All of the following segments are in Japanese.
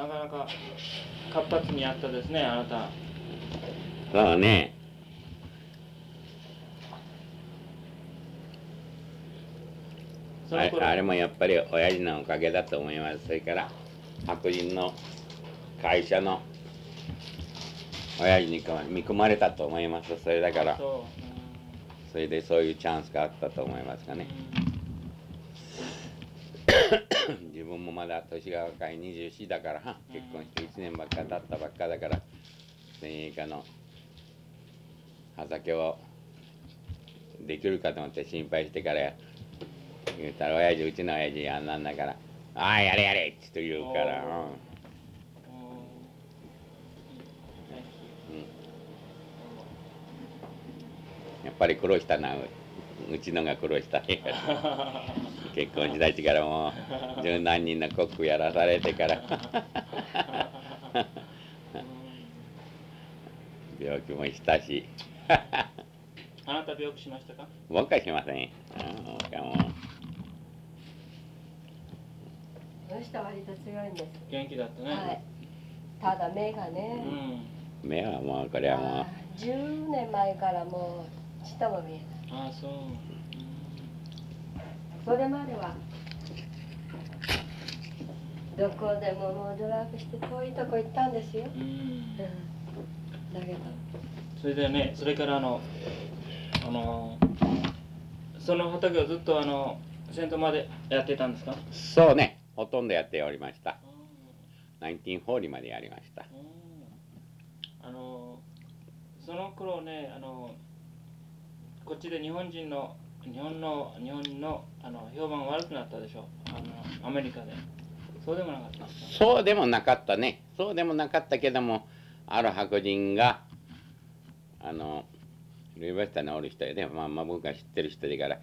なかなか活発にやったですねあなたそうね。あれもやっぱり親父のおかげだと思います。それから白人の会社の親父に見込まれたと思います。それだから、そそれでそういうチャンスがあったと思いますがう、ね。自分もまだ年が若い24だから、結婚して1年ばっか経ったばっかだから、先鋭化の葉酒をできるかと思って心配してから言ったら、親父、うちの親父あんなんだから、ああ、やれやれって言うから、うん。やっぱり苦労したな、ううちのが苦労した。結婚したちからもう十何人のコックやらされてから。病気もしたし。あなた病気しましたか？僕はしません。うん僕はもこの人は割と強いんです。元気だったね、はい。ただ目がね、うん。う目はもうこれはもあー10年前からもうちっとも見えない。ああそう、それまではどこでももうドライブして遠いとこ行ったんですよ。うん。うん。だけど、それでねそれからあのあのその畑をずっとあの先頭までやってたんですか？うそうねほとんどやっておりました。1940までやりました。うん。あのその頃ねあのこっちで日本人の日本の日本のあの評判悪くなったでしょあのアメリカで。そうでもなかったそうでもなかったね。そうでもなかったけどもある白人があのルイベスタにおる人やで、まあ、まあ僕が知ってる人だから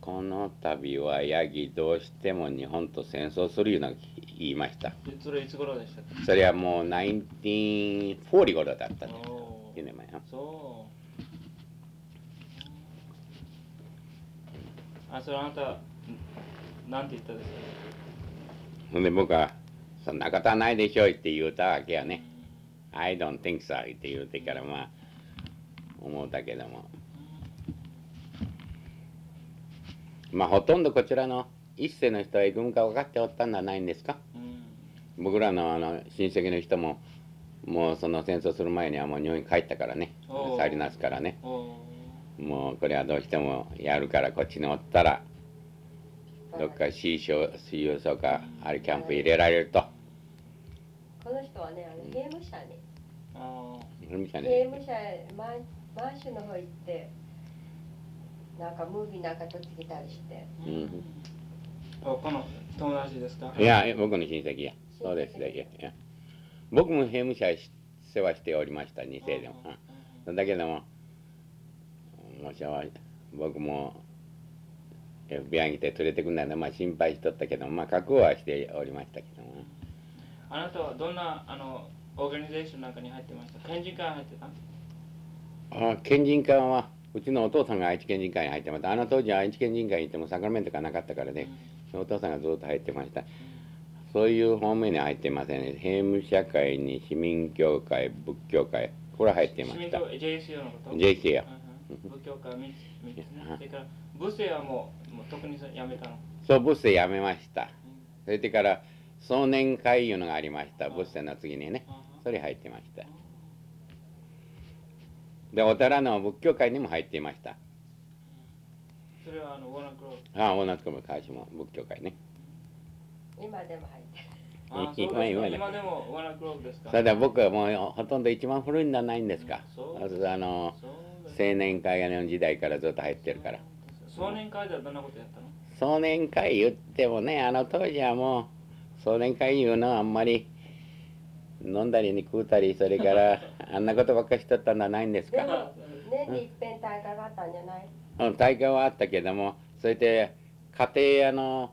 この度はヤギどうしても日本と戦争するような言いました。でそれいつ頃でしたかそれはもう1940頃だったね。おー。9年前なそうあそれあなたんなんて言ったですか？ほんで僕は「そんなことはないでしょう」って言うたわけよね「I don't think so」って言うてからまあ思うたけども。まあほとんどこちらの一世の人は行くんか分かっておったんじゃないんですか？うん。僕らのあの親戚の人ももうその戦争する前にはもう日本に帰ったからね。去りなすからねもうこれはどうしてもやるからこっちにおったらどっか水晶水曜層かあれキャンプ入れられると。この人はね、あの刑務所に、あみたい刑務所へマンマンションの方行って、なんかムービーなんか撮ってきたりして、ーうん。おこの友達ですか？いや僕の親戚や。そうですねいやいや。僕も刑務所へ世話しておりました2世でも、うん。だけどももしは僕も FBI に来て連れてくんないのまあ心配しとったけどもまあ覚悟はしておりましたけども。あなたはどんなあのオーガニゼーションなんかに入ってました？県人会入ってたあ県人会はうちのお父さんが愛知県人会に入ってました。あの当時は愛知県人会に行ってもサクラメントがなかったからねお父さんがずっと入ってました。そういう方面に入ってませんね。兵務社会に市民協会仏教会これは入ってました。市民と JCO のこと？JC やうんうん仏教会三つ三つね。それから部生はもうもう特にやめたの？そうブッセやめました。それでから少年会いうのがありました。ブッセの次にね。それ入ってました。でお寺の仏教会にも入っていました。それはあのウォーナークローああ同じくも会社も仏教会ね。今でも入ってる。あそうですか。今今今でも。ウォーナークローブですか？それで僕はもうほとんど一番古いんじゃないんですか？そう。あの青年会の時代からずっと入ってるから。少年会ではどんなことやったの？少年会言ってもねあの当時はもう少年会いうのはあんまり飲んだりに食うたりそれから あんなことばっかりしとったんじゃないんですか。でも、年に一遍大会があったんじゃない？うん大会はあったけどもそれで家庭あの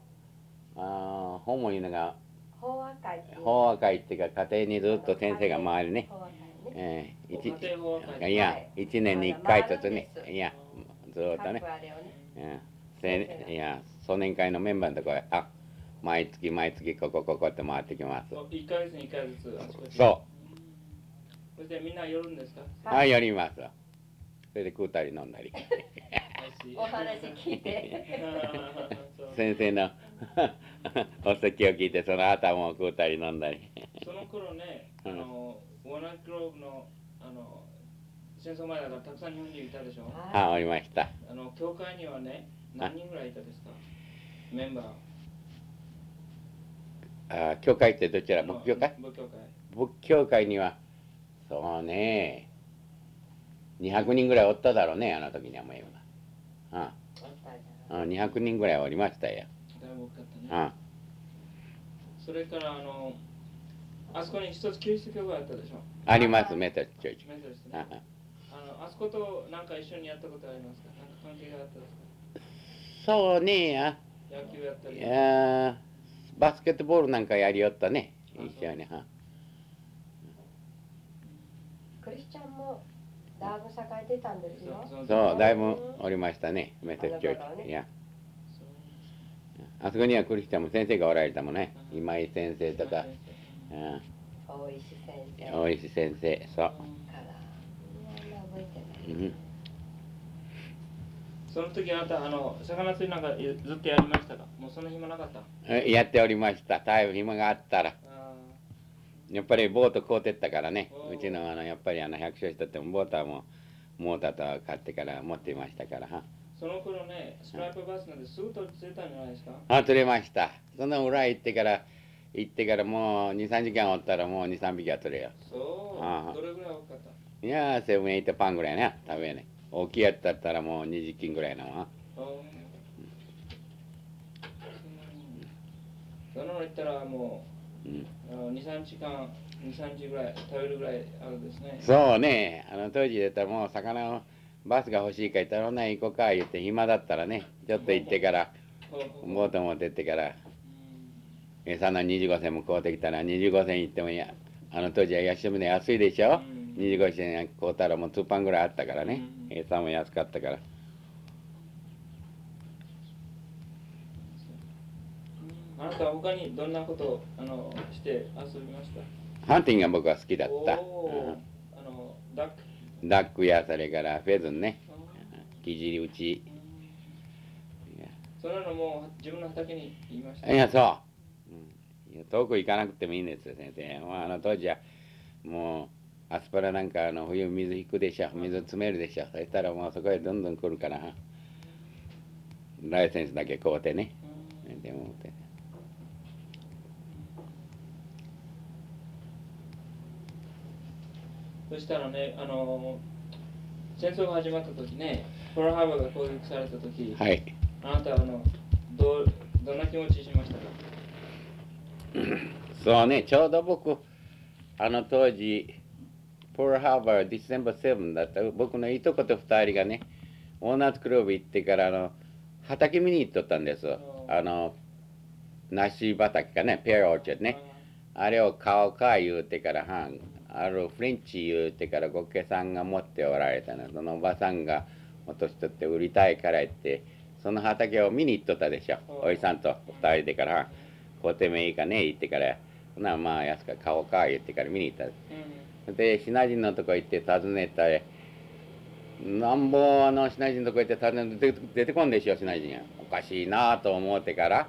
あーホモいうのが法和会っていう。法和会っていうか家庭にずっと先生が回るね。えー、家庭法和会いや一年に一回ずつねいやずっとね。ね。ういや少年会のメンバーのとこへあ毎月毎月ここここって回ってきます。1ヶ月に1回ずつ。あちこちそそしてみんな寄るんですか？うはいやります。それで食うたり飲んだり。お話聞いて。そ う先生の お説教を聞いてその頭を食うたり飲んだり。その頃ね、あの、ーナックローブの、あの、戦争前だからたくさん日本人いたでしょ？あおりました。あの、教会にはね、何人ぐらいいたですか？メンバー。あ教会ってどちら？仏教会？仏教会。仏教会にはそうね。200人ぐらいおっただろうねあの時にはもう今。ああったじゃんあ200人ぐらいおりましたよ。だいぶ多かったね。あそれから、あの、あそこに一つキリスト教会あったでしょ？あります。メトチョーチ。メソリストあね。あの、あそことなんか一緒にやったことありますか？なんか関係があったですか？そうね。あ野球やったり。いやーバスケットボールなんかやりよったね。一緒に。はクリスチャンもだいぶ栄えてたんですよ。そうだいぶおりましたね。メトチョあの頃はね。ーチいや。そうあそこにはクリスチャンも先生がおられたもんね。今井先生とかうん。大石先生。大石先生そう。うん。その時あなたあの魚釣りなんかずっとやりましたか？もうその暇なかった？えやっておりました。タイム暇があったら。あやっぱりボート買うてったからね。うちのあのやっぱりあの百姓したってもボートはもうモーターと買ってから持っていましたから。はーその頃ねストライプバスなんてすぐ釣れたんじゃないですか？あ釣れました。その裏行ってから行ってからもう23時間おったらもう23匹は釣れよ。そう。どれぐらい多かった？いやーセブンエイトパンぐらいね食べね。大きいやつだったらもう20斤ぐらいのはあーそんなの行ったらもうん。うあの23時間23時ぐらい食べるぐらいあるんですね。そうね。あの当時だったらもう魚をバスが欲しいか言ったらほな行こうか言って暇だったらねちょっと行ってからボート持ってってからうん餌の25銭も買うてきたら25銭行ってもいや。あの当時は安い安いでしょ？うん。25銭買うたらもう2パンぐらいあったからね。うん。餌も安かったから。あなたは他にどんなことをあのして遊びました？ハンティングが僕は好きだった、おー。あのダック？うんダックやそれからフェズンね。あ生地打ち。ーそんなのもう自分の畑に言いました。いやそう、遠く行かなくてもいいんですよ先生、まあ、あの当時はもうアスパラなんかあの冬水引くでしょ水詰めるでしょそしたらもうそこへどんどん来るから。ライセンスだけ買うてね。うんでもって。そしたらね、あの戦争が始まった時ね、ポールハーバーが攻撃された時、はい。あなたはあのどうどんな気持ちしましたか？そうねちょうど僕あの当時ポールハーバーディセンバー7だった。僕のいとこと2人がねオーナーズクローブ行ってからあの畑見に行っとったんです。あの梨畑かねペアオーチャードねあれを買おうか言うてからはん。あるフレンチ言うてからご家さんが持っておられたの。そのおばさんが落としとって売りたいから言ってその畑を見に行っとったでしょ。うん。おじさんと二人でからはん買うてもいいかね言ってから。ほなまあ安く買おうか言ってから見に行った。うん。でシナ人のとこ行って訪ねたらなんぼあのシナ人のとこ行って訪ねて出て出てこんでしょシナ人がおかしいなと思ってから。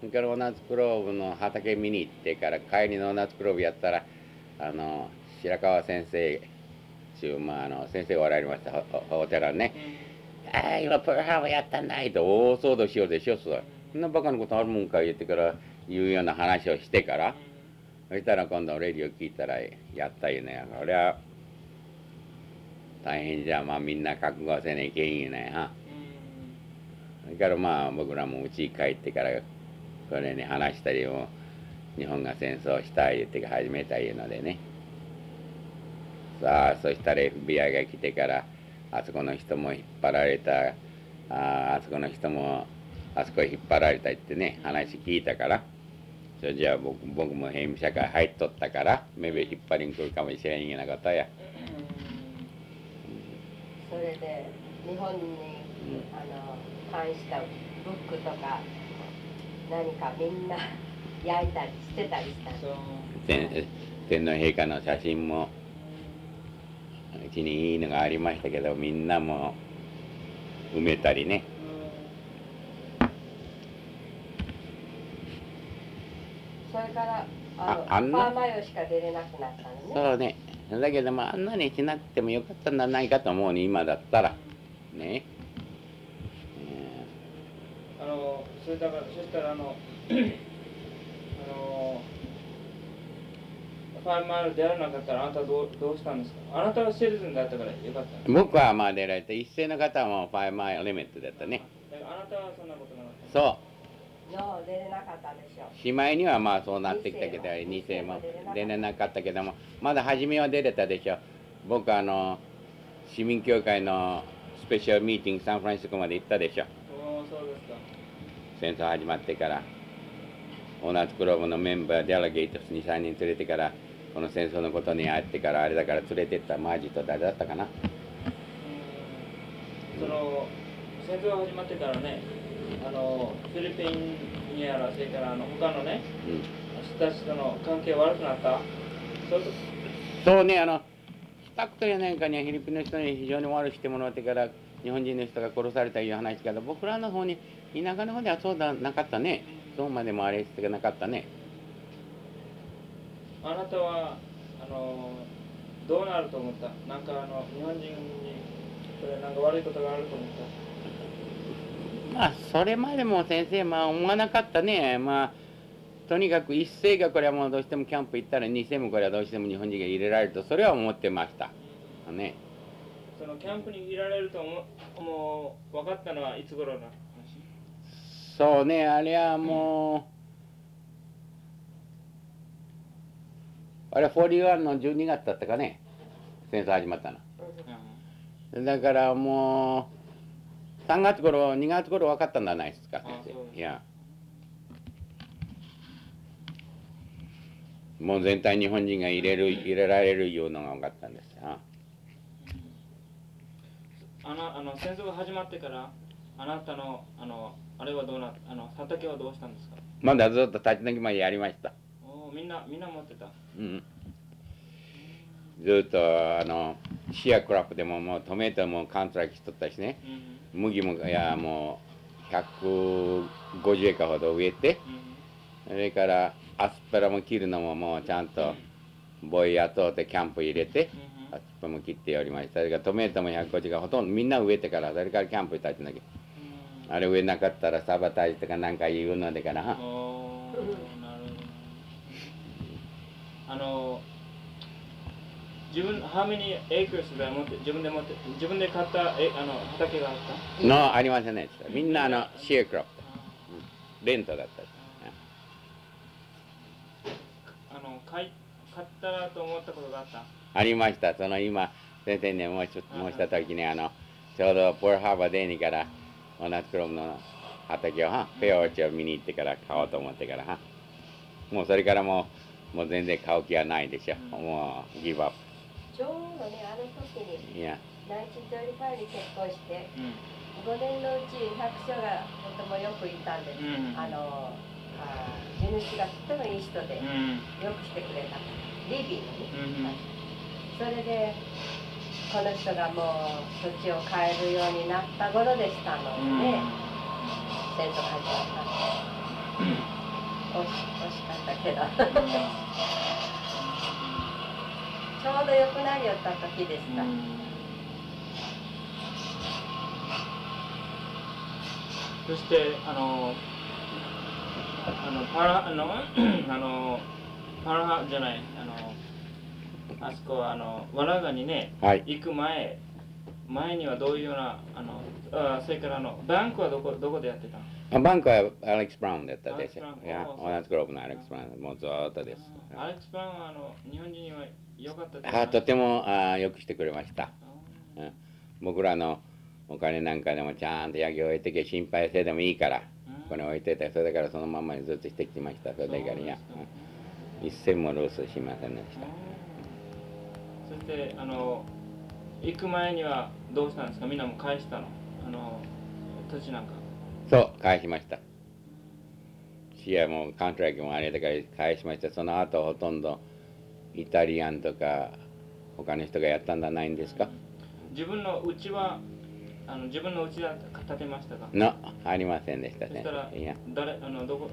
それからオナツクローブの畑見に行ってから帰りのオナツクローブやったらあの白川先生ちゅう、まあ、あの先生がおられましたおおお寺ね「ああ今プルハーやったんだい」と大騒動しようでしょそそんなバカなことあるもんか言ってから言うような話をしてからそしたら今度レディオ聞いたらやったよね。これは大変じゃまあみんな覚悟せねえけんよね。はそれからまあ僕らもうち帰ってからこれに話したりも日本が戦争したい言って始めたいうのでね。さあそしたら FBI が来てからあそこの人も引っ張られた。ああそこの人もあそこへ引っ張られたってね話聞いたからそれじゃあ僕僕も兵務社会入っとったから目べ引っ張りに来るかもしれんようなことや。それで日本にあの関したブックとか何かみんな焼いたりしてたりした天天皇陛下の写真もうちにいいのがありましたけどみんなも埋めたりねそれからあのああんな？パーマヨしか出れなくなったのね。そうね。だけどまああんなにしなくてもよかったんじゃないかと思うね今だったら。ね。あのそれだからそしたらあの あのファイブマイル出られなかったらあなたはどうどうしたんですか？あなたはシェルズンだったからよかったうん僕はまあ出られて一斉の方はもう5マイルリミットだったね。だからあなたはそんなことなかったそうの出れなかったでしょ。しまいにはまあそうなってきたけど2世も出れなかった。けどもまだ初めは出れたでしょ。僕あの市民協会のスペシャルミーティングサンフランシスコまで行ったでしょ。おおそうですか。戦争始まってからオーナーズクローブのメンバーデレゲート23人連れてからこの戦争のことにあってからあれだから連れてったマージと誰だったかな。うん。その戦争が始まってからねあのフィリピンやらそれからあの他のねうん。人たちとの関係悪くなった。そうねあのスクとやなんかにはフィリピンの人に非常に悪くしてもらってから日本人の人が殺されたいう話から僕らの方に田舎の方ではそうだなかったね。そうまでもあれしてなかったね。とあなたはあのどうなると思った？なんかあの日本人にそれなんか悪いことがあると思った？まあそれまでも先生まあ思わなかったね。まあとにかく一世がこれはもうどうしてもキャンプ行ったら二世もこれはどうしても日本人が入れられるとそれは思ってました。ね。そのキャンプにいられると思うもう分かったのはいつ頃の話？そうねあれはもうあれ41の12月だったかね。戦争始まったの。だからもう3月頃2月頃分かったんじゃないですかあそう。ですいや。もう全体日本人が入れる入れられるいうのが分かったんですよ。あのあの戦争が始まってからあなたのあのあれはどうなあの畑はどうしたんですか？まだずっと立ち退きまでやりました。おーみんなみんな持ってた。うん。ずっとあのシアクラップでももうトメトもカントラクトしとったしね。うん麦もいやもう150エーカーほど植えてうんそれからアスパラも切るのももうちゃんとボイヤーとてキャンプ入れてうん。アスパラも切っておりましたそれからトメトも150がほとんどみんな植えてからそれからキャンプ立ちなきゃあれ植えなかったらサバタージとかなんか言うのでかな。あの自分 how many acres で持って自分で持って自分で買ったえあの畑があった？のありませんね。みんなあのシアクラップ。レントだったあの買い買ったらと思ったことがあった？ありました。その今、先生に申し申したときに、あの、ちょうどポールハーバーデーにから、同じクロムの畑を、はフェアオーチを見に行ってから買おうと思ってから、は。もうそれからもう、もう全然買う気はないでしょ。もう、ギブアッちょうどねあの時にプ。いや、1935に結婚してうん。5年のうち百姓がとてもよくいたんです、うん。あのあ地主がとてもいい人で、うん。よくしてくれた。リビーうんはいそれでこの人がもう土地を変えるようになった頃でしたので、戦争始まったんで惜し惜しかったけどちょうど良くなりよった時でした、そしてあのあのパラあの あのパラハじゃないあのあそこはあのワラガにねはい。行く前前にはどういうようなあのあそれからあのバンクはどこどこでやってたの？あバンクはアレックス・ブラウンだったでしょ。アレックス。ブいや、ラウンおー同じクローブのアレックス・ブラウン、もうずーっとです。アレックス・ブラウンはあの日本人には良かったですあとてもあよくしてくれました。あうん。僕らのお金なんかでもちゃんと焼き終えてけ心配せでもいいから、うん。これ置いてて、それだからそのままにずっとしてきました。それだから。いや、うん。一銭もロスしませんでした。そしてあの行く前にはどうしたんですか？みんなも返したの？あの土地なんかそう、返しました。シアもカントラクトもあれだから返しました。その後ほとんどイタリアンとか他の人がやったんじゃないんですか？自分の家はあの自分の家は建てましたか？のありませんでしたね。そし誰あのどこ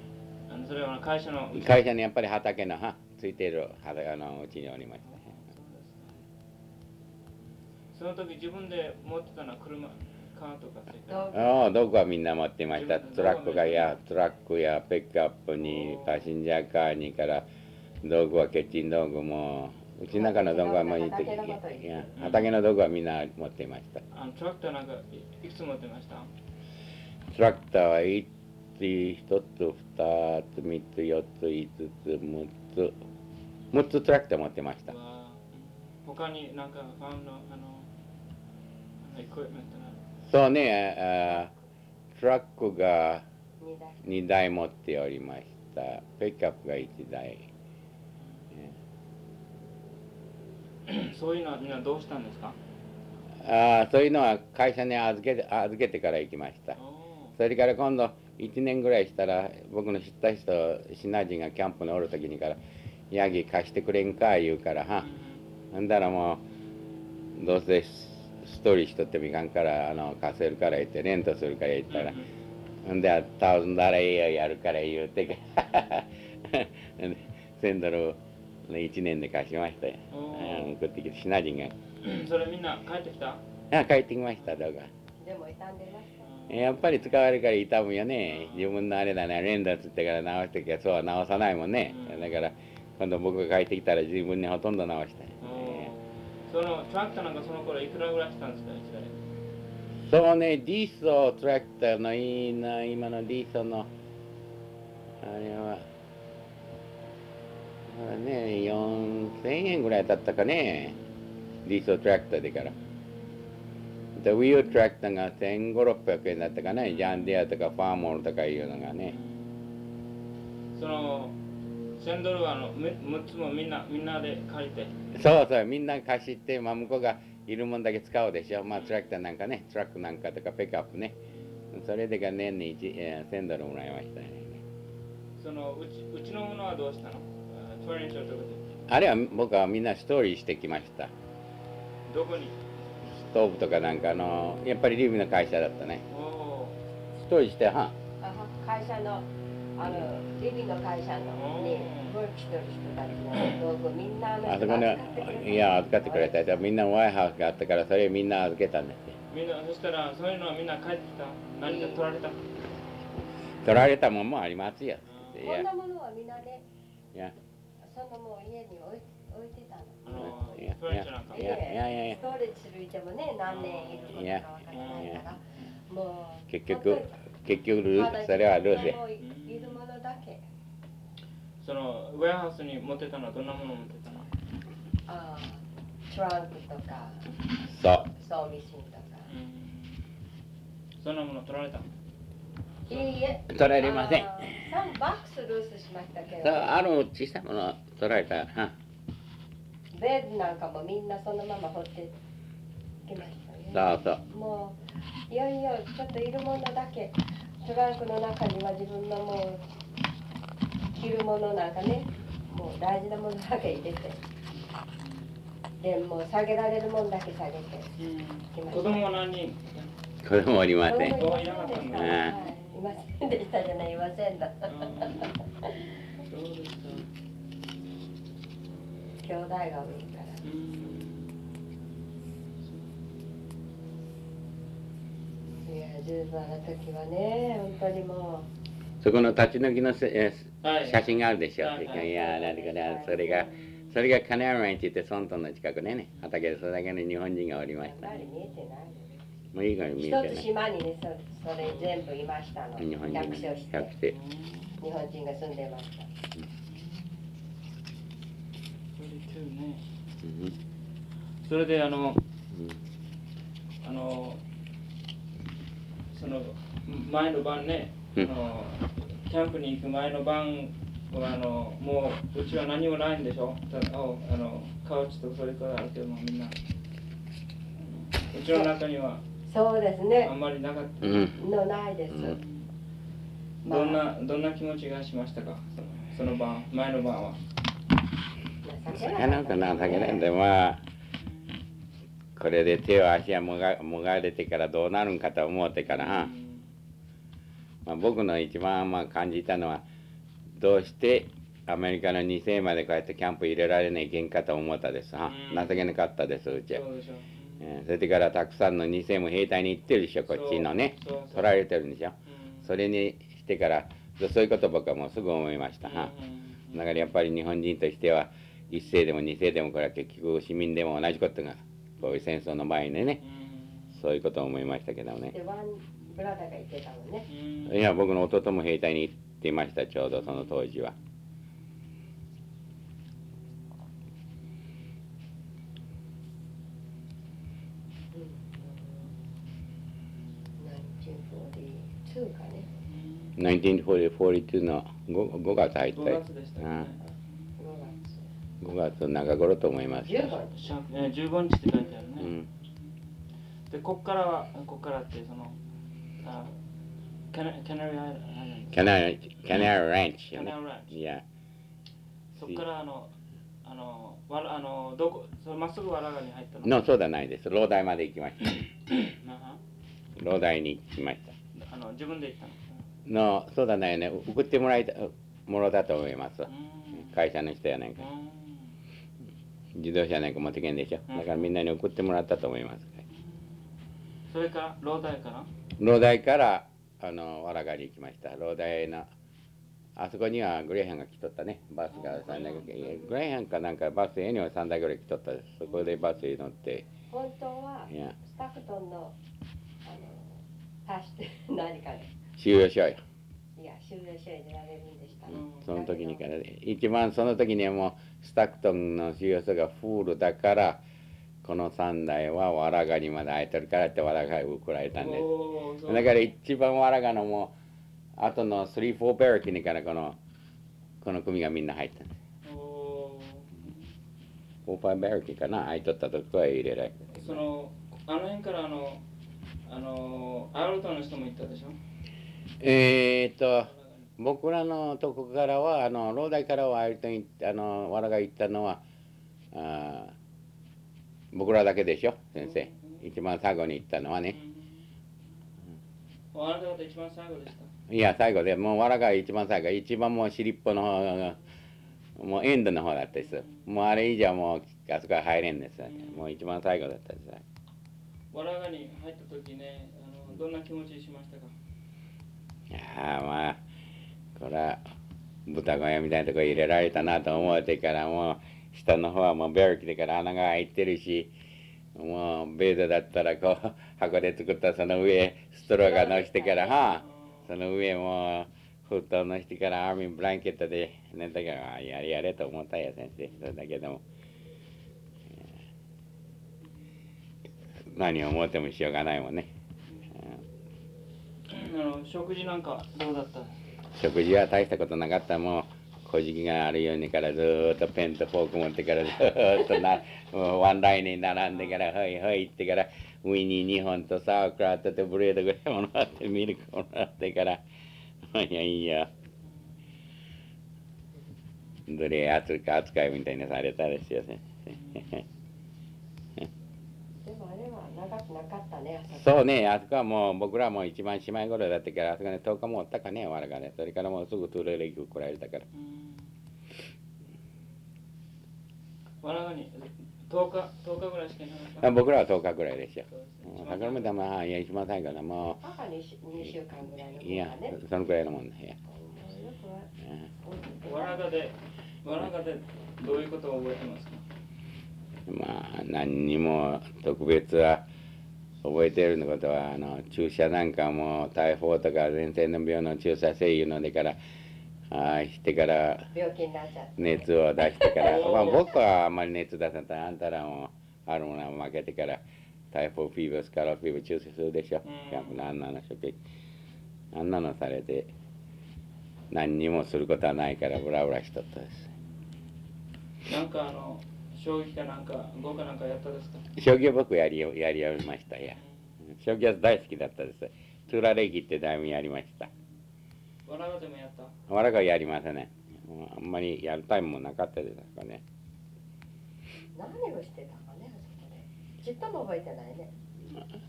あのそれは会社の会社にやっぱり畑のはついている畑のうちにおりましたその時自分で持ってたのは車ああ道具はみんな持っていました。トラックがやトラックやピックアップにパッセンジャーカーにから道具はキッチン道具もうちの中の道具はもういい畑のこと畑の道具はみんな持っていました。あのトラクターなんかいいくつ持ってました？トラクターは1つ1つ2つ3つ4つ5つ6つ。6つトラクター持ってました。は他になんかファンのあのエクイプメントなそうねあトラックが二台2台持っておりました。ピックアップが1台。そういうのはみんなどうしたんですか？ああそういうのは会社に預けて預けてから行きました。おそれから今度1年ぐらいしたら僕の知った人シナ人がキャンプにおる時にから「ヤギ貸してくれんか」言うからはーほんだらもうどうせストーリーしとってもいかんからあの貸せるから言ってレントするから言ったらほんで「タウズンダラいいよやるから」言うて1000ドル1年で貸しましたよおうん送ってきてシナ人が。ーそれみんな帰ってきた？あ帰ってきました動画。でも傷んでましたやっぱり使われるから痛むよね。自分のあれだね。レンダーつってから直してきゃそうは直さないもんね、うん。だから今度僕が帰ってきたら自分にほとんど直した、そのトラクターなんかその頃いくらぐらいしたんですか一台？そうねディーソトラクターのいいな今のディーソの。あれはあれね4000円ぐらいだったかねディーソトラクターでから。でウィートラクターが1500600円だったかねジャンディアとかファーモールとかいうのがね。その1000ドルはあの6つもみんなみんなで借りてそうそう、みんな貸して、まあ、向こうがいるもんだけ使うでしょ。まあ、トラクターなんかね、トラックなんかとか、ピックアップね。それでが年に1、えー1000ドルもらいましたね。そのうちうちのものはどうしたの？あファレンションとかであれは僕はみんなストーリーしてきました。どこに？ストーブとかなんかあの、やっぱりリビの会社だったね。おストーリーして、はあは会社のあのリビの会社のにワークしてる人たちの道具みんなあのあそこ人が扱ってくれに、ていや、預かってくれた。じゃあみんなワイハウスがあったから、それみんな預けたんですよ。みんなそしたらそういうのはみんな帰ってきた。何か取られた？取られたもんもありますよ。こんなものはみんなでいや。そのもう家に置い置いてたの。いやいやいやいやいや。ストレッチするいてもね何年いつことかわからないから。もう結局、結局ルー、それはルーで。もういいるものだけ。そのウェアハウスに持ってたのはどんなものを持ってたの？あートランクとか。そう。ソーミシンとか。そんなもの取られたいいえ。取られません。あー3バックスルースしましたけそうど。あの小さいもの取られた。はベッドなんかもみんなそのまま掘ってきました。ねそうそう。もういよいよちょっといるものだけ。トランクの中には自分のもう着るものなんかね。もう大事なものだけ入れて。でもう下げられるもんだけ下げて。きました。子供は何人？これもおりません。子供いませんでした、うんはい、いませんでしたじゃないいませんだ。そうですか兄弟が多いから十分あの時はね本当にもそこの立ち退きの写真があるでしょ。はいはいいや、なんていうかね、それが、それがカネアラインって言って、ソントンの近くでね、畑でそれだけの日本人がおりうましたね。やっぱり見えてないもういいから見え一つ。島にねそそれ全部いましたの日本人が百姓して。日本人が住んでましたねうんそれであのうんあのその前の晩ね、うん。あのキャンプに行く前の晩はあのもううちは何もないんでしょ？たああのカウチとそれからあるけどもみんな。うちの中にはそうですあねんまりなかった、うん。のないです、うん。まあ。どんなどんな気持ちがしましたか？そのその晩前の晩は。情け魚なんか情けないんでまあこれで手を足がもがもがれてからどうなるんかと思ってから、うんまあ、僕の一番まあ感じたのはどうしてアメリカの2世までこうやってキャンプ入れられないけんかと思ったです、はうん。情けなかったですうちは、それでからたくさんの2世も兵隊に行ってるでしょこっちのね。取られてるんでしょ。うん。それにしてからそういうこと僕はもうすぐ思いました、だからやっぱり日本人としては一世でも二世でもこれは結局市民でも同じことがこういう戦争の前にねうんそういうことを思いましたけどね。いや僕の弟も兵隊に行っていましたちょうどその当時は。1942かね1942の 5, 5月入った5月でしたよね5 5月中頃と思います。月15日しゃね15日って書いてあるね、うん。でこっからはこっからってそのあキャナキャナリアランドキャナキャナランチキャナリアランチいやそっからあのあのわらあのどこそまっすぐわらがに入ったの？のそうではないです。老大まで行きました。老大に行きました。あの自分で行ったの？のそうだないね。送ってもらいたものだと思います。うん。会社の人やなんかうん自動車なんか持ってけんでしょ。だからみんなに送ってもらったと思います。それから老大から老大からあのわらがに行きました。老大のあそこにはグレーハンが来とったね。バスが3台グレーハンかなんかバス A には3台ぐらい来とった。ですそこでバスに乗って。本当はいや。スタクトンのあの足して何かで。収容所よ。いや収容所へ出られるんでした。ね、うん。その時にからね。一番その時にはもうスタクトンの収容所がフールだからこの3台はわらがにまで空いてるからってわらがに送られたんです。だから一番わらがのもうあとの3、4ベルキにからこのこの組がみんな入ったんです。お4、5ベルキかな空いとったとこは入れられーそのあの辺からあのあのアウルトンの人も行ったでしょ？えー、っと僕らのとこからはあの老大からはアイルトン行ってあのわらが行ったのはあー僕らだけでしょ先生。一番最後に行ったのはね。うん。あなた方一番最後でしたいや最後でもうわらが一番最後。一番もう尻っぽの方がもうエンドの方だったです。もうあれ以上もうあそこは入れんですもう一番最後だったです。わらがに入った時ねあのどんな気持ちしましたか？いやーまあこれは豚小屋みたいなとこ入れられたなと思ってからもう下の方はもうベルキでから穴が開いてるしもうベードだったらこう箱で作ったその上ストローが乗してからはその上も布団のしてからアーミーブランケットで寝たからあやれやれと思ったよ先生。それだけでも。何を思ってもしようがないもんね。あの食事なんかどうだった？食事は大したことなかったもう小じきがあるようにからずっとペンとフォーク持ってからずっとなワンラインに並んでからはいはいってからウィニー2本とサークラットとブレードぐらいもらってミルクもらってからいやいや。どれ扱扱いみたいにされたですよ先生でもあれは長くなかったね朝そうねあそこはもう僕らも一番姉妹頃だったからあそこね10日もおったかね我がね。それからもうすぐトゥレレギ来られたから。わらがに10日10日ぐらいしかいなかった。あ僕らは10日ぐらいですね。桜目玉はいや一番最後だも母に2週間ぐらいのういやねそのくらいのもんね。わらがでわらがでどういうことを覚えてますか？まあ何にも特別は覚えてるのことはあの注射なんかも大砲とか前線の病の注射せいうのでからあしてから熱を出してから、まあ、僕はあんまり熱出さないあんたらもあるものは負けてからタイフォーフィーバースカラーフィーバー注射するでしょ、うん。あんなの処刑あんなのされて。何にもすることはないからブラブラしとったです。なんかあの将棋かなんか碁かなんかやったですか？将棋は僕やりやりやめましたいや。将棋は大好きだったです。トゥラレギって題名やりました。わらがでもやった？わらがやりませんね。あんまりやるタイムもなかったですかね。何をしてたかねあそこで。ちっとも覚えてないね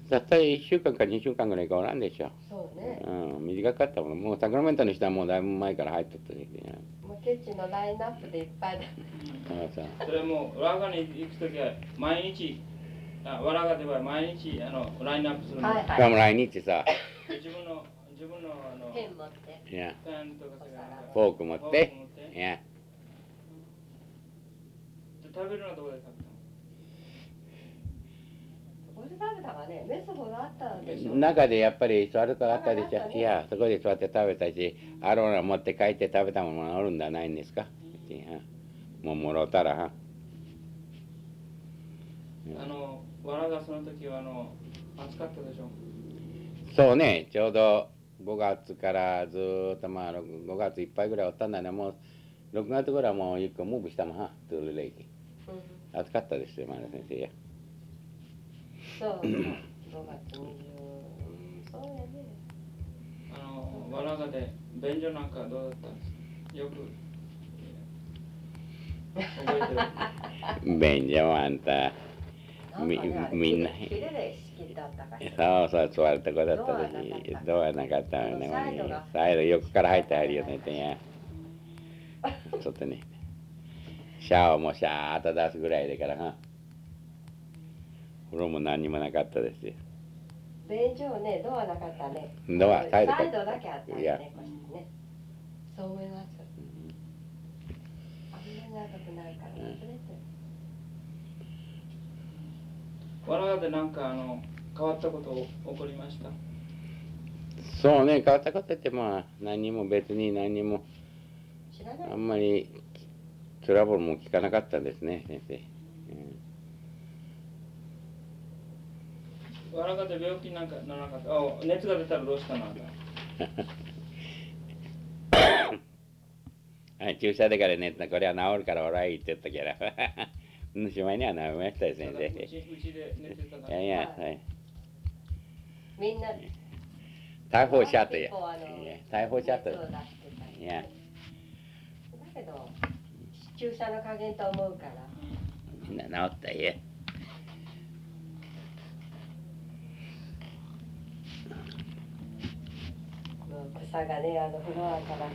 だったら1週間か2週間ぐらいかおらんでしょ。そうね。うん、短かったもん。もうサクラメントの人はもうだいぶ前から入っとったですね。もうケチのラインナップでいっぱいだそうそう。それもわらがに行くときは毎日あわらがでは毎日あのラインナップするの、はいはい。しかも来日さ、自分の自分のあのペン持って。いや、フォーク持って、いや、で食べるのはどこで食べたのここで食べたかねメスほどあったでしょ中でやっぱり座るとあったでしょ。ねいや、そこで座って食べたし、アローラ持って帰って食べたものがあるんじゃないんですか。いやもうもろたらは。あのわらがその時はあの暑かったでしょそうね、ちょうど5月からずーっとまあ6 5月いっぱいぐらいおったんだね、もう6月ぐらいはもう一個ムーブしたもんは、トゥールレイキ。うん暑かったですよ、まだ先生や。そう5月20うんそうやねあのわらがで便所なんかどうだった？んですかよく便所はあんた、みみんなそうそう、座るとこだったし、ドアなかったのね、サイドがサイド横から入って入るよね、ってや。ちょっとね、シャワーもシャーっと出すぐらいだからな。風呂も何にもなかったですよ。便所ねドアなかったね。ドア、サイドかサイドだけあったいや。ねね。そう思います。あんまり長くないから。忘れて。るわらがでなんかあの変わったこと起こりました？そうね、変わったこと言ってまあ、何にも別に何にも、あんまりトラブルも聞かなかったですね、先生。わらがで病気なんかならなかった。あ熱が出たらどうしたの？注射でからね、これは治るからおらいって言ったけど、しまいには治りましたよ、先う生。いやいや、はい。みんな逮捕しちゃったよ逮捕しちゃったいや、だけど注射の加減と思うから。みんな治ったよ。もう草がねあのフロアから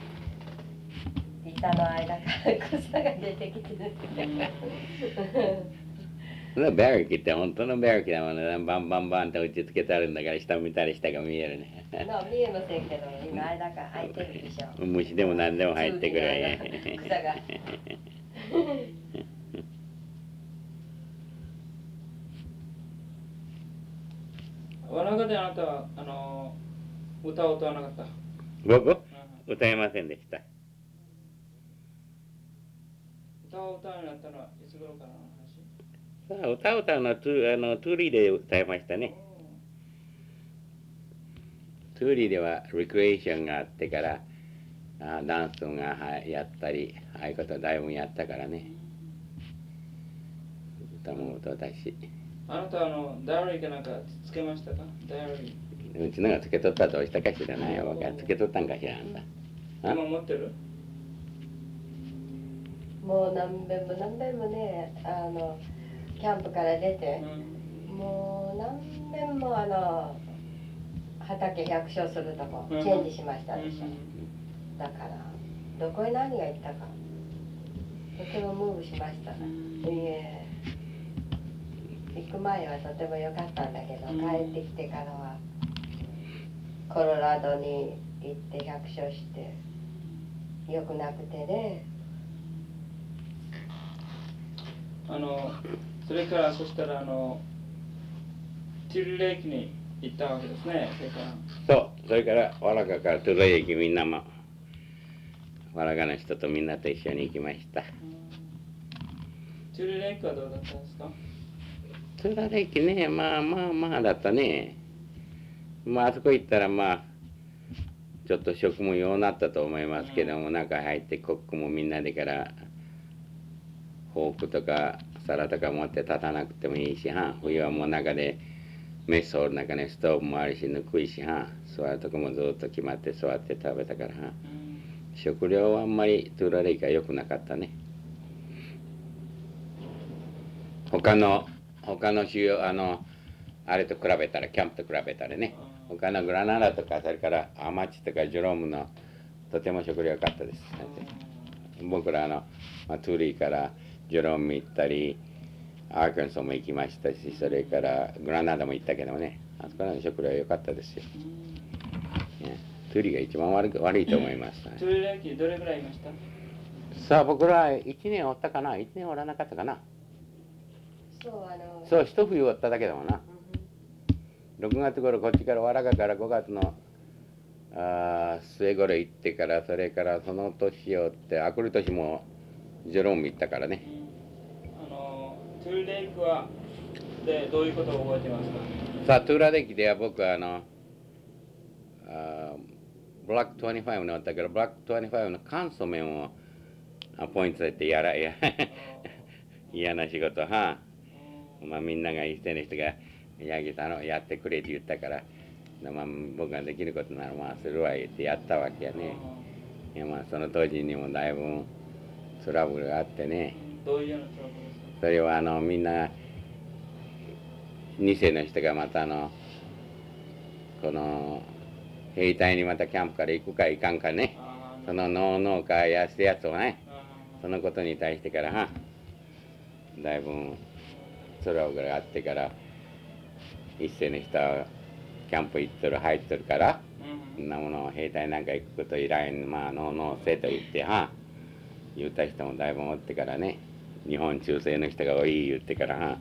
板の間から草が出てきてるそのベルキって本当のベルキだもんね。バンバンバンって打ちつけてあるんだから下見たり下が見えるね。の見えませんけど今間から入ってるでしょ虫でも何でも入ってくるわよ。草がワラガであなたはあの歌を歌わなかった。僕？うん。歌えませんでした。歌を歌うようになったのはいつ頃からの話？さあ歌を歌うのはトゥ、あのトゥーリーで歌いましたね。トゥーリーではリクレーションがあってからあダンスがはやったりああいうことだいぶやったからね。歌も歌ったし。あなたあのダイアリーかなんかつけましたか？ダイアリーうちのがつけとったとしたかしらないわか。つけとったんかしらあんた。あ？今持ってる？もう何遍も何遍もねあのキャンプから出てうん。もう何遍もあの畑百姓するとこチうん。ェンジしましたでしょ、だからどこへ何が行ったかとてもムーブしました。いえ。行く前はとても良かったんだけどうん。帰ってきてからはコロラドに行って百姓して良くなくてね。あのそれからそしたらあのティルレイクに行ったわけですね。それから。そう。それからわらかからトゥレ駅みんなもわらかの人とみんなと一緒に行きました。ティルレイクはどうだったんですか？トゥレ駅ねまあまあまあだったねまああそこ行ったらまあちょっと食もようなったと思いますけども、中入ってコックもみんなでからフォークとか皿とか持って立たなくてもいいしは冬はもう中でメスホールの中にストーブもあるしぬくいしは座るとこもずっと決まって座って食べたからは食料はあんまりトゥーリーレイクは良くなかったね。他の他の主要あのあれと比べたらキャンプと比べたらね。他のグラナダとかそれからアマチとかジョロームのとても食料良かったです僕らあの、まあ、トゥーリーからジョローム行ったりアーカンソーも行きましたしそれからグラナダも行ったけどね。あそこらの食料は良かったですよ、ね、トゥーリーが一番悪く悪いと思います、トゥーレキどれぐらいいました？さあ僕ら1年おったかな？1年おらなかったかな？そうあのそう一冬おっただけだもんな。うん6月頃こっちからワラガから5月のあー末頃行ってからそれからその年をってあくる年もジョローム行ったからね。あのトゥーレイクはでどういうことを覚えてますか？さあトゥーラデッキでは僕はあのあーブラック25におったけどブラック25のカンソメンをアポイントされてやらや 嫌な仕事はまあみんなが一斉の人がヤギさんのやってくれって言ったから、まあ、僕ができることならまあするわ言ってやったわけやね。いやまあその当時にもだいぶトラブルがあってねどういうようなトラブルですかそれはあのみんな2世の人がまたあのこの兵隊にまたキャンプから行くか行かんかねその農農家やしたやつをねそのことに対してからはだいぶトラブルがあってから一世の人はキャンプ行っとる入っとるからーうん。そんなもの兵隊なんか行くこといらんまあのうのうせと言っては言った人もだいぶおってからね日本中世の人が多い言ってからは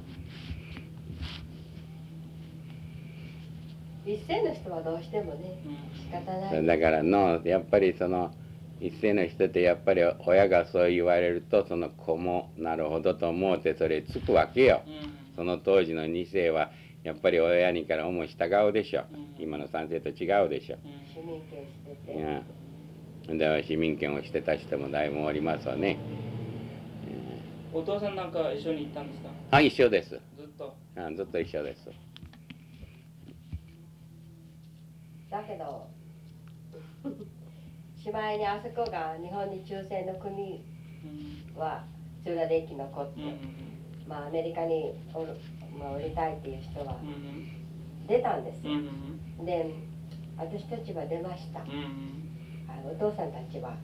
一世の人はどうしてもねうん仕方ない。だからのやっぱりその一世の人ってやっぱり親がそう言われるとその子もなるほどと思うてそれつくわけよ。うん。その当時の二世はやっぱり親にから思い従うでしょ。今の三世と違うでしょ。うん。市民権してて。いや。だから市民権をしてた人もだいぶおりますわね。お父さんなんか一緒に行ったんですか？あ一緒です。ずっと。あずっと一緒です。だけどしまいにあそこが日本に中世の国うん。はツーラデッキ残って、うん。まあアメリカにおる、まあ、降りたいっていう人はうん出たんですうんうよ、ん。で私たちは出ました、うんあのお父さんたちは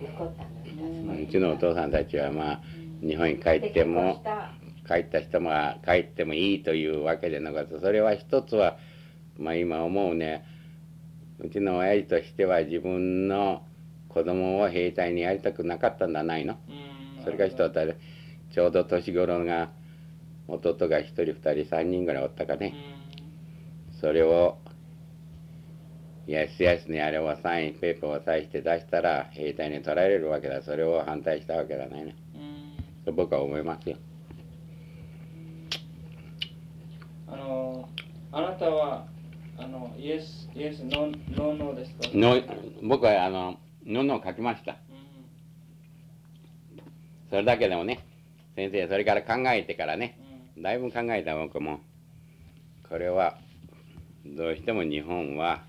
残ったのまあうちのお父さんたちはまあ日本に帰っても帰った。人も帰ってもいいというわけでなかった。それは一つはまあ今思うね。うちの親父としては自分の子供を兵隊にやりたくなかったんじゃないの？うん。それが一つちょうど年頃が弟が一人二人三人ぐらいおったかね。それをいや CS にあれをサインペーパーをサインして出したら兵隊に取られるわけだ。それを反対したわけじゃないね。うん。と僕は思いますよ。あのあなたはあのイエスイエスノーノーノーですか？の僕はあののんのを書きました。うそれだけでもね先生それから考えてからねんだいぶ考えた僕も。これはどうしても日本は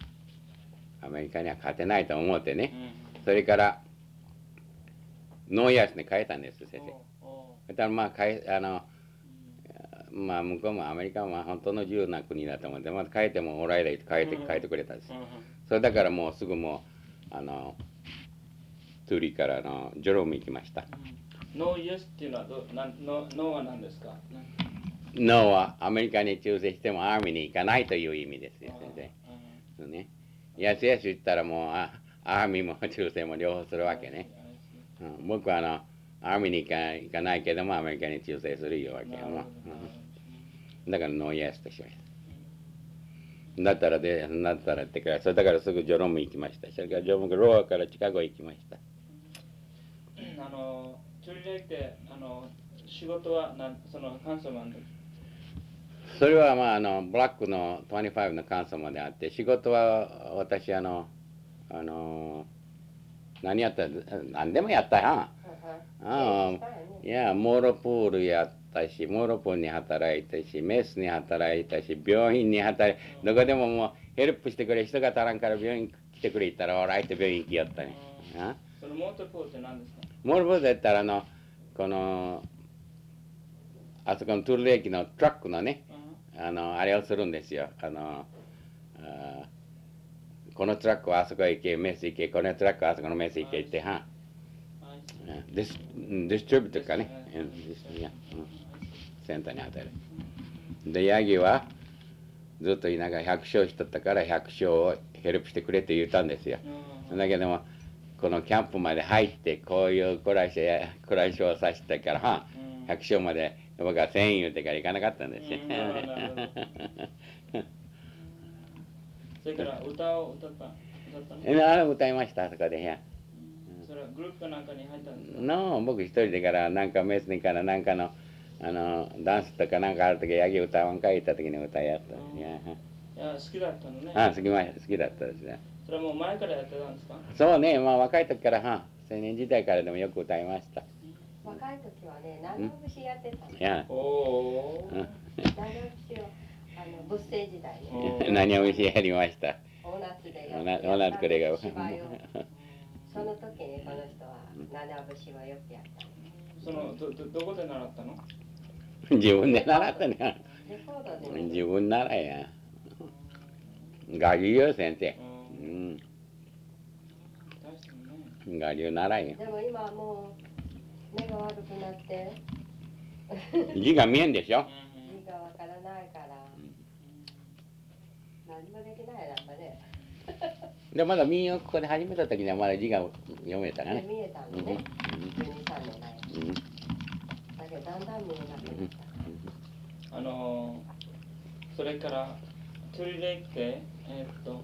アメリカには勝てないと思ってね。うん。それからノーイヤースに変えたんです先生。そしたらまあ変えあのまあ向こうもアメリカは本当の自由な国だと思ってまあ変えてもオーライライと変えてうん。変えてくれたんです。うん。それだからもうすぐもうあのトゥーリーからのジョローム行きました。 No Yes っていうのはどなん No No は何ですか？ No はアメリカに忠誠しても army に行かないという意味ですよ先生。ね。 Yes Yes 言ったらもうあ army も忠誠も両方するわけね、うん、僕はあの army に行か行かないけどもアメリカに忠誠するいうわけよもううん。だから No Yes としました。だったらでだったらってからそれだからすぐジョローム行きました。それからジョロームローからシカゴ行きました。あのチュリレイってあの仕事はなんそのカンソマンで？それはまああのブラックの25の監査まであって仕事は私あのあの何やった何でもやったやん。ああい。やモーロプールやっったしモロポンに働いたしメスに働いたし病院に働いどこでももうhelp してくれ人が足らんから病院来てくれ言ったら all right って病院行きよったね。あ？その motor pool って何ですか？ motor pool だったらあのこのあそこのトゥーリーレイクのトラックのねあのあれをするんですよ。あのあこのトラックはあそこへ行け mess 行けこのトラックはあそこの mess 行けってははい。 dis distribute かね、センターに当たる。でヤギはずっと田舎百姓しとったから百姓をヘルプしてくれって言ったんですよ。うん。だけどもこのキャンプまで入ってこういう暮らしや暮らしをさせたからはうん。百姓まで僕は1000円言うてから行かなかったんですよ。それから歌を歌った歌ったの？えあれ歌いましたあそこで部屋。それはグループかなんかに入ったんですか？の僕一人でからなんかメスにからなんかのあのダンスとかなんかある時ヤギ歌わんかいった時に歌いやったいや好きだったのね。あ好きま好きだったですね。それはもう前からやってたんですか？そうねまあ若い時からは青年時代からでもよく歌いました若い時はね七節やってたの。いや。おおあの仏政時代おね 何を見せやりました？大夏でおやなおなつくれが。その時にこの人は七節をよくやったそのどどどこで習ったの？自分で習ったね。自分ならや。我流よ先生。ううん。我流ならやでも今はもう目が悪くなって。字が見えんでしょ？字がわからないから。何もできないなんかね。でまだ民謡ここで始めた時にはまだ字が読めたらね。で見えたん。ね12、3年前うん。だけどだん。だん。見えなくなったあのーそれからトゥリレイってえーっと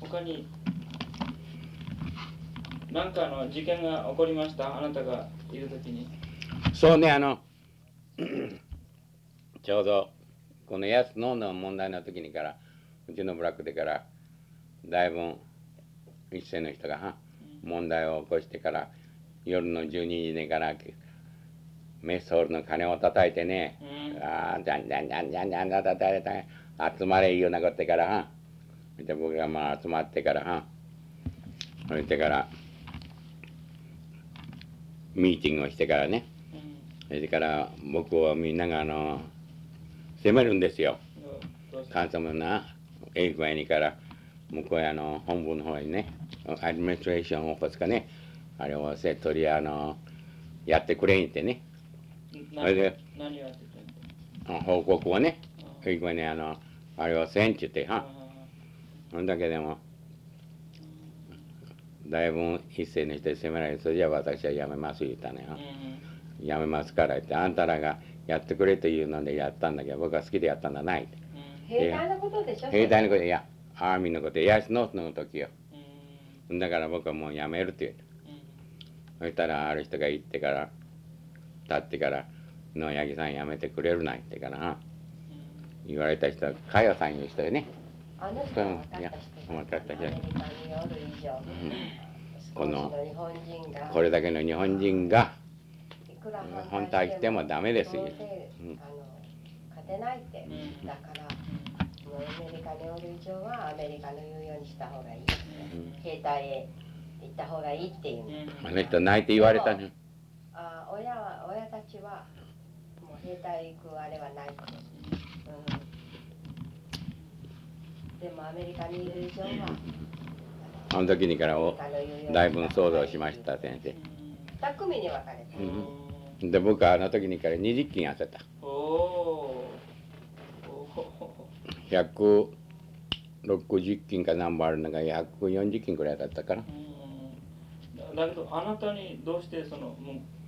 他に何かの事件が起こりました？あなたがいる時に。そうねあの ちょうどこの安野の問題の時にからうちのブラックでからだいぶ一世の人がは問題を起こしてから夜の12時でからメスホールの鐘を叩いてねうん。ああじゃんじゃんじゃんじゃんじゃんじゃん叩いて集まれいうようなことからはで僕がまあ集まってからはそれでからミーティングをしてからね。うん。それから僕をみんながあの責めるんですよ。どうどうして関西もな英語やにから向こうやの本部の方にねアドミニストレーションオフィスかね。あれをセットリあのやってくれんってね。それ何で報告をね。あ英語にあのあれをせんって言ってはあそんだけでもだいぶ一斉の人に責められてそれじゃあ私はやめます言ったねうんやめますから言って。あんたらがやってくれというのでやったんだけど僕は好きでやったんだないって。うん。兵隊のことでしょ兵隊のこといやアーミーのことヤスノースの時よ。うん。だから僕はもうやめるって言ううん。そしたらある人が行ってから立ってから「野八木さんやめてくれるな」ってからな言われた人は佳代さんいう人でね、あの人は分かったいや人分かった人アメリカによる以上うん。この日本人が。これだけの日本人がいくら反対してもダメですよ。どうん。てないって、うん。だからもうアメリカにおる以上はアメリカの言うようにした方がいい、兵隊へ行った方がいいっていう、うんあの人泣いて言われたねあ親は親たちはもう兵隊行くあれはないと、うん、でもアメリカにいる以上はあの時にからおだいぶ想像しました先生。2組に分かれた、うん。で僕はあの時にから20斤痩せた。おおー。お160斤か何本あるのが140斤くらいだったかな。ーだけどあなたにどうしてその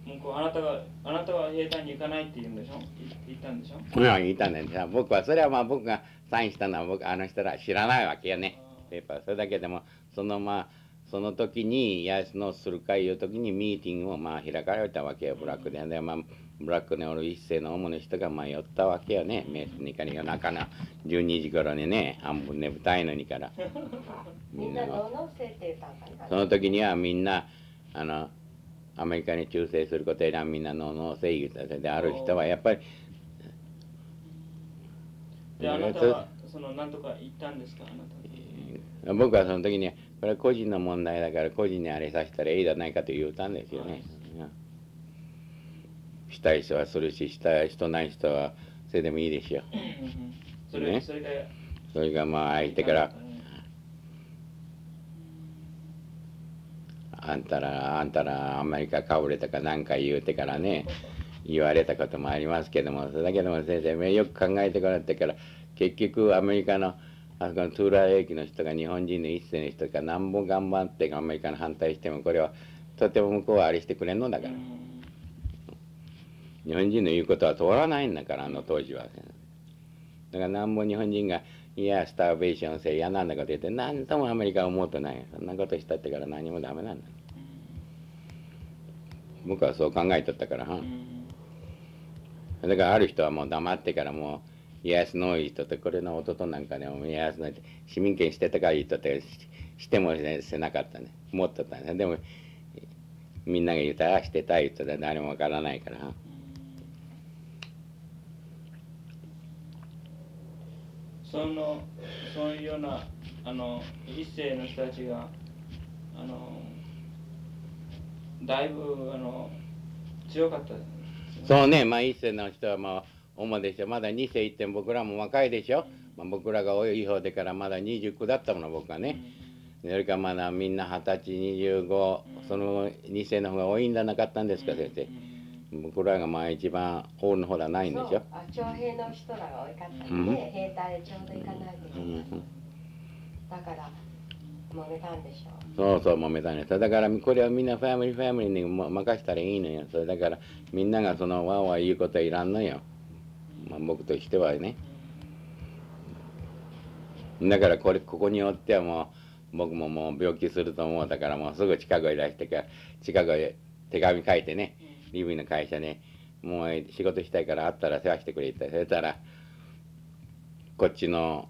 向こうあなたがあなたは兵隊に行かないって言うんでしょ？い言ったんでしょ？うん言ったんだよ。さ僕はそれはまあ僕がサインしたのは僕あの人ら知らないわけよね。ペーパー。それだけでもそのまあその時にヤスのする会いう時にミーティングをまあ開かれたわけよブラックで。でまあブラックにおる一世の主の人がまあ寄ったわけよね。メスにから夜中の。12時頃にね半分眠たいのにから。みんなののせって言ったんかなその時にはみんなあのアメリカに忠誠することやみんなのの正義である人はやっぱりで、あなたはその何とか言ったんですか、あなた僕はその時にこれは個人の問題だから個人にあれさせたらいいじゃないかと言ったんですよね。うん。したい人はするししたい人ない人はそれでもいいでしょう。それね。それがそれがまあ相手から。あんたらあんたらアメリカかぶれたかなんか言うてからね言われたこともありますけどもそれだけども先生よく考えてこられてから結局アメリカのあそこのトゥーラー駅の人が日本人の一世の人がなんぼ頑張ってアメリカの反対してもこれはとても向こうはあれしてくれんのだから。日本人の言うことは通らないんだからあの当時は。だからなんぼ日本人がいやスターベーションせ嫌なんだこと言って何ともアメリカは思うとない。そんなことしたってから何もダメなんだ。僕はそう考えとったから、だからある人はもう黙ってからもうイエスノー言ってこれの弟なんかでもイエスノーって市民権してたから言っとってしてもせなかったね。持っとったね。でもみんなが言ったらしてた言っとったら誰もわからないから。そのそういうようなあの一世の人たちがあのだいぶあの強かったですそうねまあ一世の人はまあ主でしょ。まだ二世行っても僕らも若いでしょ、まあ、僕らが多い方でからまだ29だったもの僕はね、それからまだみんな二十歳25その二世の方が多いんじゃなかったんですか先生。僕らがまあ一番多いの方はないんでしょ。あ徴兵の人らが多かったんで、うん。兵隊でちょうど行かないといけない、うんだから揉めたんでしょうそうそう揉めた。ねだからこれはみんなファミリーファミリーに任したらいいのよ。それだからみんながそのわーわー言うことはいらんのよ、まあ、僕としてはね。だからこれここにおってはもう僕ももう病気すると思う。だからもうすぐ近くへ出してから近くへ手紙書いてね。リビンの会社でもう仕事したいからあったら世話してくれって。そしたらこっちの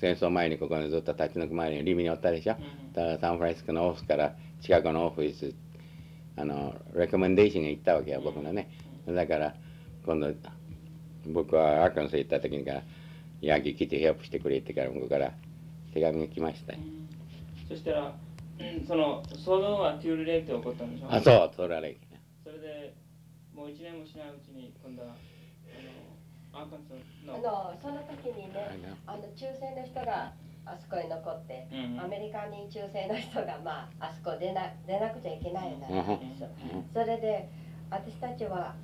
戦争前にここにずっと立ち退く前にリビにおったでしょ、だからサンフランシスコのオフィスから近くのオフィスあのレコメンデーションが行ったわけよ僕のね。だから今度僕はアーカンソー行った時にからヤンキー来てヘルプしてくれってから向こうから手紙が来ました。よそしたらうんその騒動はテュールレイって起こったんでしょ？あそう取られそれでもう一年もしないうちに今度はあのその時にねあの中世の人があそこに残って、うんアメリカに中世の人がまああそこ出な出なくちゃいけないよ。うになったんですよ、それで私たちは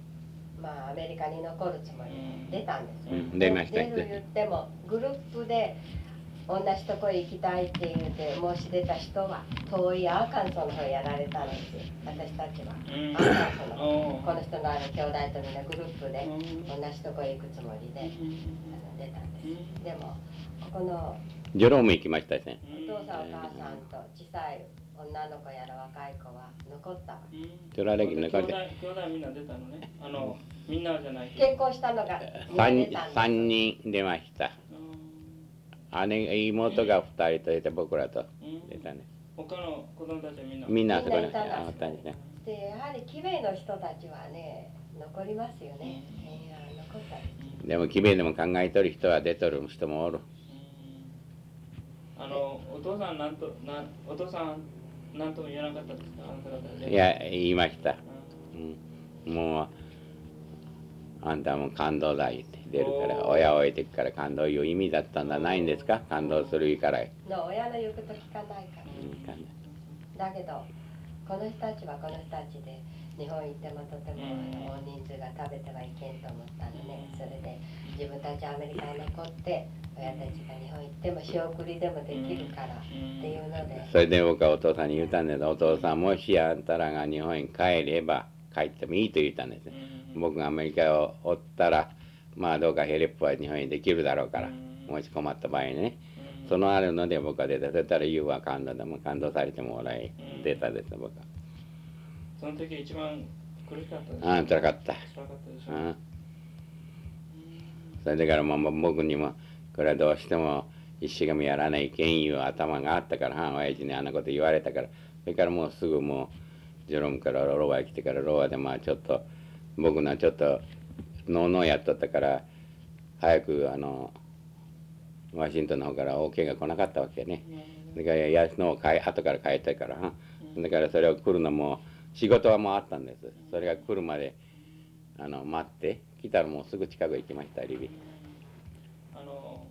まあアメリカに残るつもりで出たんですよ、うん。出ました出る言ってもグループで同じとこへ行きたいって言って申し出た人は遠いアーカンソーの方やられたんですよ。私たちは、うん。アーカンソーのこの人のある兄弟とみんなグループでうん。同じとこへ行くつもりであの出たんです。でもここのジョローム行きましたねお父さんお母さんと小さい女の子やら若い子は残ったわ。取られき兄弟残って兄弟みんな出たのね。あのみんなじゃない結婚したのがみんな出三たんです三人出ました姉妹が二人といて僕らとうん出たね他の子供たちはみんな。みんなあそこにあったんですね。でやはりキベイの人たちはね残りますよね、いや残ったり。でも奇弁でも考えとる人は出とる人もおる。あのお父さんなんとなんお父さんなんとも言えなかったですか？あなた方でいや言いました。ううん。もうあんたも感動だ言って出るから親を置いてくから感動いう意味だったんだないんですか？感動するから、の親の言うこと聞かないから。うんだけどこの人たちはこの人たちで日本行ってもとてもうん。大人数が食べてはいけんと思ったんでね。それで自分たちアメリカに残って親たちが日本行っても仕送りでもできるからっていうので。それで僕はお父さんに言ったんです。お父さんもしあんたらが日本に帰れば帰ってもいいと言ったんですね。うん僕がアメリカをおったらまあどうかヘルプは日本にできるだろうからうん。もし困った場合にね。うん。そのあるので僕は出たそしたら言うは感動でも感動されてもらいうん出たです僕は。その時一番苦しかったですああ辛かった。辛かったでしょ？うん。それだからもう僕にもこれはどうしても一生懸命やらないけんいう頭があったから親父にあんなこと言われたからそれからもうすぐもうジェロムからロワへ来てからロワでまあちょっと僕のちょっとノーノーやっとったから早くあのワシントンの方から OK が来なかったわけね。だからやのを帰後から帰ったいからうん。だからそれを来るのも仕事はもうあったんです。それが来るまであの待って来たらもうすぐ近く行きましたリビ。あの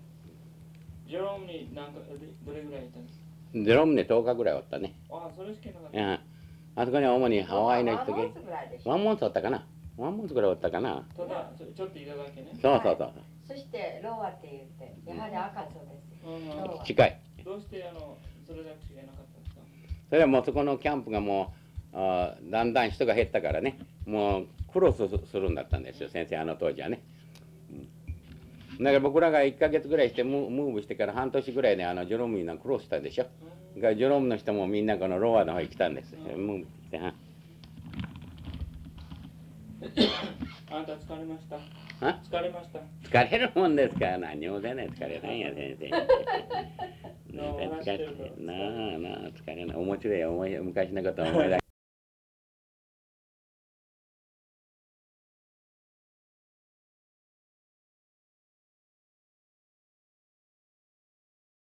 ジェロームに何かどどれぐらいいたんですか？ジェロムで10日ぐらいおったね。あそれしかいなかっいやあそこには主にハワイの人ワンモンスおったかなワンモンスぐらいおったかな。たただそちょっといただけね。そうそうそうそしてローアって言ってやはり赤そうです。うん。近い。どうしてあのそれだけしかいなかったんですか？それはもうそこのキャンプがもうあーだんだん人が減ったからね。もうクロスするんだったんですよ先生あの当時はね、うん。だから僕らが1ヶ月ぐらいしてムムーブしてから半年ぐらいであのジョロムにクロスしたでしょ。うん。がジョロムの人もみんなこのロアの方に来たんです、うん。ムーブしてはあなた疲れました？あ？疲れました？疲れるもんですか？ら何も出ない。疲れないや先生。なあなあ疲れない。面白いよ思い昔のこと思い出